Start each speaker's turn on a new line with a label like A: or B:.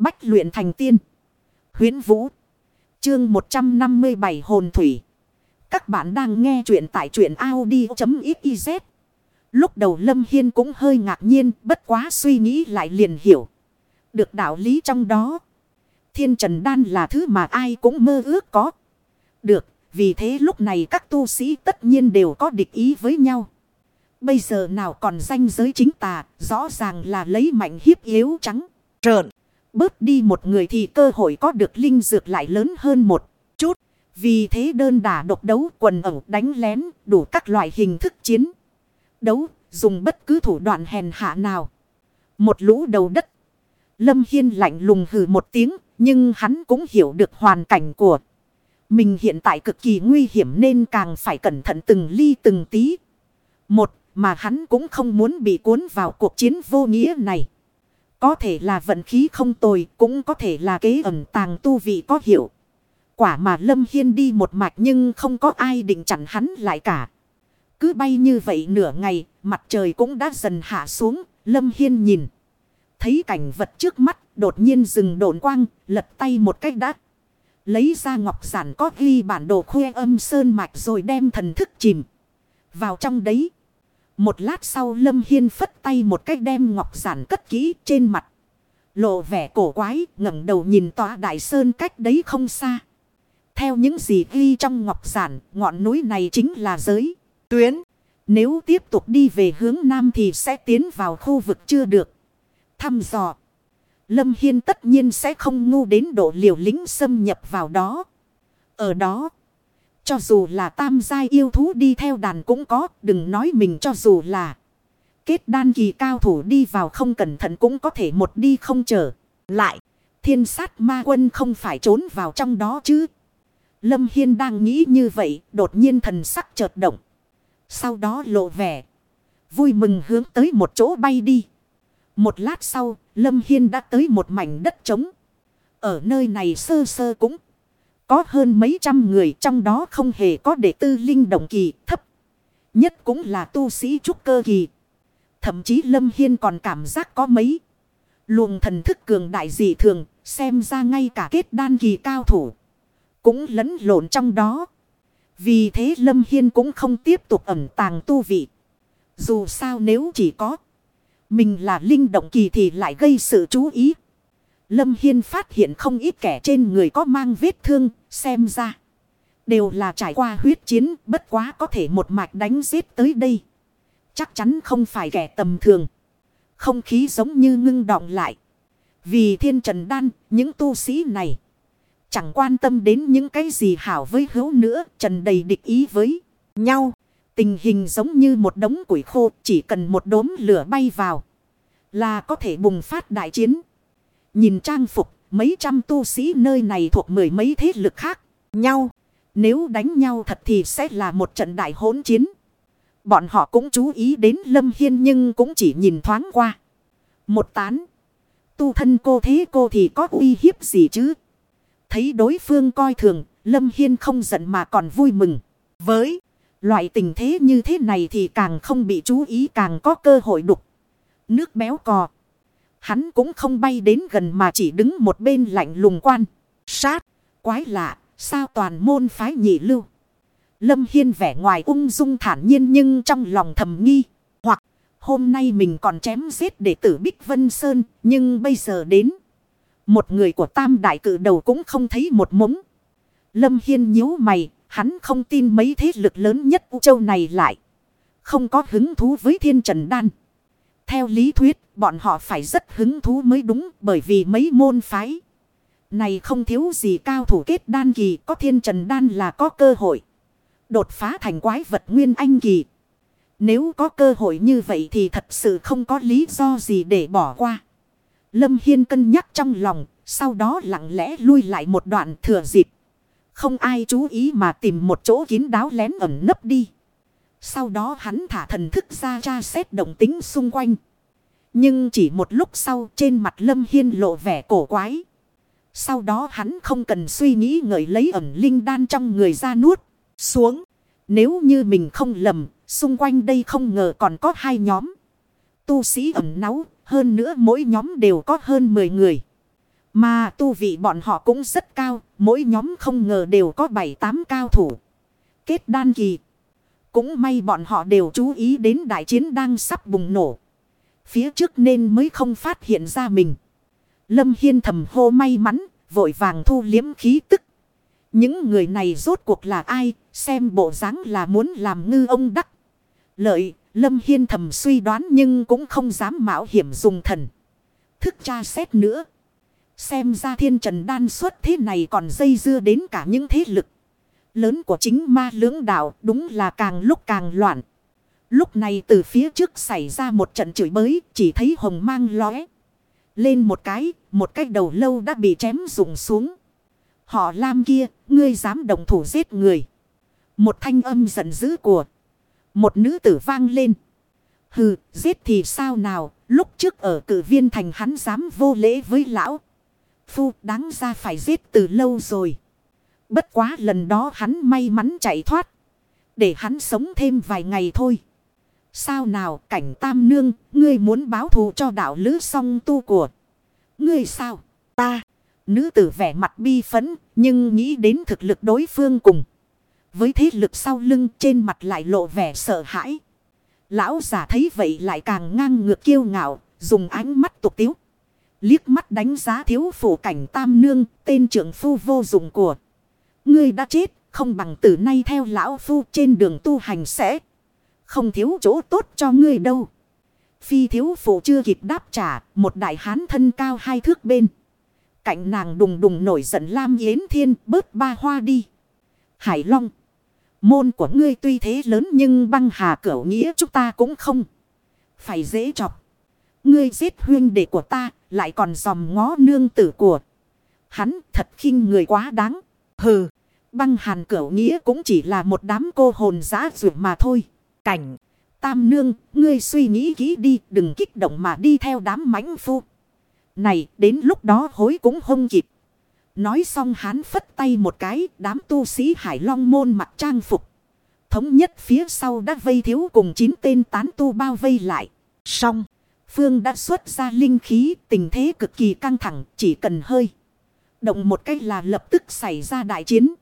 A: Bách luyện thành tiên. Huyến Vũ. Chương 157 Hồn Thủy. Các bạn đang nghe truyện tại truyện Audi.xyz. Lúc đầu Lâm Hiên cũng hơi ngạc nhiên, bất quá suy nghĩ lại liền hiểu. Được đạo lý trong đó. Thiên Trần Đan là thứ mà ai cũng mơ ước có. Được, vì thế lúc này các tu sĩ tất nhiên đều có địch ý với nhau. Bây giờ nào còn danh giới chính tà, rõ ràng là lấy mạnh hiếp yếu trắng, trợn. Bớt đi một người thì cơ hội có được linh dược lại lớn hơn một chút. Vì thế đơn đả độc đấu, quần ẩu, đánh lén, đủ các loại hình thức chiến. Đấu, dùng bất cứ thủ đoạn hèn hạ nào. Một lũ đầu đất. Lâm Hiên lạnh lùng hừ một tiếng, nhưng hắn cũng hiểu được hoàn cảnh của mình hiện tại cực kỳ nguy hiểm nên càng phải cẩn thận từng ly từng tí. Một, mà hắn cũng không muốn bị cuốn vào cuộc chiến vô nghĩa này. Có thể là vận khí không tồi, cũng có thể là kế ẩn tàng tu vị có hiệu. Quả mà Lâm Hiên đi một mạch nhưng không có ai định chặn hắn lại cả. Cứ bay như vậy nửa ngày, mặt trời cũng đã dần hạ xuống, Lâm Hiên nhìn. Thấy cảnh vật trước mắt, đột nhiên dừng độn quang, lật tay một cách đắt. Lấy ra ngọc giản có ghi bản đồ khuê âm sơn mạch rồi đem thần thức chìm. Vào trong đấy. Một lát sau Lâm Hiên phất tay một cách đem ngọc giản cất kỹ trên mặt. Lộ vẻ cổ quái ngẩng đầu nhìn tòa đại sơn cách đấy không xa. Theo những gì ghi trong ngọc giản, ngọn núi này chính là giới, tuyến. Nếu tiếp tục đi về hướng nam thì sẽ tiến vào khu vực chưa được. Thăm dò. Lâm Hiên tất nhiên sẽ không ngu đến độ liều lính xâm nhập vào đó. Ở đó. Cho dù là tam giai yêu thú đi theo đàn cũng có, đừng nói mình cho dù là kết đan kỳ cao thủ đi vào không cẩn thận cũng có thể một đi không trở lại. Thiên sát ma quân không phải trốn vào trong đó chứ. Lâm Hiên đang nghĩ như vậy, đột nhiên thần sắc chợt động. Sau đó lộ vẻ. Vui mừng hướng tới một chỗ bay đi. Một lát sau, Lâm Hiên đã tới một mảnh đất trống. Ở nơi này sơ sơ cũng có hơn mấy trăm người trong đó không hề có đệ tư linh động kỳ thấp. Nhất cũng là tu sĩ trúc cơ kỳ. Thậm chí Lâm Hiên còn cảm giác có mấy. Luồng thần thức cường đại dị thường, xem ra ngay cả kết đan kỳ cao thủ. Cũng lẫn lộn trong đó. Vì thế Lâm Hiên cũng không tiếp tục ẩn tàng tu vị. Dù sao nếu chỉ có. Mình là linh động kỳ thì lại gây sự chú ý. Lâm Hiên phát hiện không ít kẻ trên người có mang vết thương, xem ra. Đều là trải qua huyết chiến, bất quá có thể một mạch đánh giết tới đây. Chắc chắn không phải kẻ tầm thường. Không khí giống như ngưng đọng lại. Vì thiên trần đan, những tu sĩ này. Chẳng quan tâm đến những cái gì hảo với hữu nữa, trần đầy địch ý với nhau. Tình hình giống như một đống củi khô, chỉ cần một đốm lửa bay vào. Là có thể bùng phát đại chiến. Nhìn trang phục, mấy trăm tu sĩ nơi này thuộc mười mấy thế lực khác nhau. Nếu đánh nhau thật thì sẽ là một trận đại hỗn chiến. Bọn họ cũng chú ý đến Lâm Hiên nhưng cũng chỉ nhìn thoáng qua. Một tán. Tu thân cô thế cô thì có uy hiếp gì chứ? Thấy đối phương coi thường, Lâm Hiên không giận mà còn vui mừng. Với loại tình thế như thế này thì càng không bị chú ý càng có cơ hội đục. Nước béo cò. Hắn cũng không bay đến gần mà chỉ đứng một bên lạnh lùng quan. Sát. Quái lạ. Sao toàn môn phái nhị lưu. Lâm Hiên vẻ ngoài ung dung thản nhiên nhưng trong lòng thầm nghi. Hoặc, hôm nay mình còn chém giết đệ tử Bích Vân Sơn. Nhưng bây giờ đến. Một người của tam đại cử đầu cũng không thấy một mống. Lâm Hiên nhíu mày. Hắn không tin mấy thế lực lớn nhất U Châu này lại. Không có hứng thú với thiên trần đan. Theo lý thuyết, bọn họ phải rất hứng thú mới đúng bởi vì mấy môn phái. Này không thiếu gì cao thủ kết đan kỳ có thiên trần đan là có cơ hội. Đột phá thành quái vật nguyên anh kỳ. Nếu có cơ hội như vậy thì thật sự không có lý do gì để bỏ qua. Lâm Hiên cân nhắc trong lòng, sau đó lặng lẽ lui lại một đoạn thừa dịp. Không ai chú ý mà tìm một chỗ kín đáo lén ẩn nấp đi. Sau đó hắn thả thần thức ra tra xét động tính xung quanh. Nhưng chỉ một lúc sau trên mặt Lâm Hiên lộ vẻ cổ quái. Sau đó hắn không cần suy nghĩ ngợi lấy ẩn linh đan trong người ra nuốt xuống. Nếu như mình không lầm, xung quanh đây không ngờ còn có hai nhóm. Tu sĩ ẩn náu, hơn nữa mỗi nhóm đều có hơn 10 người. Mà tu vị bọn họ cũng rất cao, mỗi nhóm không ngờ đều có 7-8 cao thủ. Kết đan kỳ. Cũng may bọn họ đều chú ý đến đại chiến đang sắp bùng nổ. Phía trước nên mới không phát hiện ra mình. Lâm Hiên thầm hô may mắn, vội vàng thu liếm khí tức. Những người này rốt cuộc là ai, xem bộ dáng là muốn làm ngư ông đắc. Lợi, Lâm Hiên thầm suy đoán nhưng cũng không dám mạo hiểm dùng thần. Thức tra xét nữa. Xem ra thiên trần đan xuất thế này còn dây dưa đến cả những thế lực. Lớn của chính ma lưỡng đạo đúng là càng lúc càng loạn. Lúc này từ phía trước xảy ra một trận chửi bới chỉ thấy hồng mang lóe. Lên một cái, một cái đầu lâu đã bị chém rụng xuống. Họ lam kia, ngươi dám đồng thủ giết người. Một thanh âm giận dữ của. Một nữ tử vang lên. Hừ, giết thì sao nào, lúc trước ở cử viên thành hắn dám vô lễ với lão. Phu đáng ra phải giết từ lâu rồi. Bất quá lần đó hắn may mắn chạy thoát. Để hắn sống thêm vài ngày thôi. Sao nào cảnh tam nương, ngươi muốn báo thù cho đạo lữ song tu của. Ngươi sao? Ta. Nữ tử vẻ mặt bi phấn, nhưng nghĩ đến thực lực đối phương cùng. Với thế lực sau lưng trên mặt lại lộ vẻ sợ hãi. Lão giả thấy vậy lại càng ngang ngược kiêu ngạo, dùng ánh mắt tục tiếu. Liếc mắt đánh giá thiếu phủ cảnh tam nương, tên trưởng phu vô dụng của. Ngươi đã chết, không bằng từ nay theo lão phu trên đường tu hành sẽ. Không thiếu chỗ tốt cho ngươi đâu. Phi thiếu phụ chưa kịp đáp trả, một đại hán thân cao hai thước bên. Cạnh nàng đùng đùng nổi giận Lam Yến Thiên bớt ba hoa đi. Hải Long. Môn của ngươi tuy thế lớn nhưng băng hà cửu nghĩa chúng ta cũng không. Phải dễ chọc. Ngươi giết huyên đệ của ta lại còn dòm ngó nương tử của. Hắn thật khinh người quá đáng. Hừ. Băng hàn cửu nghĩa cũng chỉ là một đám cô hồn giã rượu mà thôi. Cảnh. Tam nương, ngươi suy nghĩ kỹ đi, đừng kích động mà đi theo đám mãnh phu. Này, đến lúc đó hối cũng không kịp. Nói xong hán phất tay một cái, đám tu sĩ Hải Long môn mặc trang phục. Thống nhất phía sau đã vây thiếu cùng chín tên tán tu bao vây lại. Xong, Phương đã xuất ra linh khí, tình thế cực kỳ căng thẳng, chỉ cần hơi. Động một cách là lập tức xảy ra đại chiến.